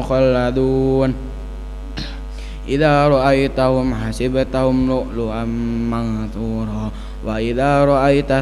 mukhalladun Idza ra'aitahum hasibtahum lu'lu'an manthura wa idza ra'aita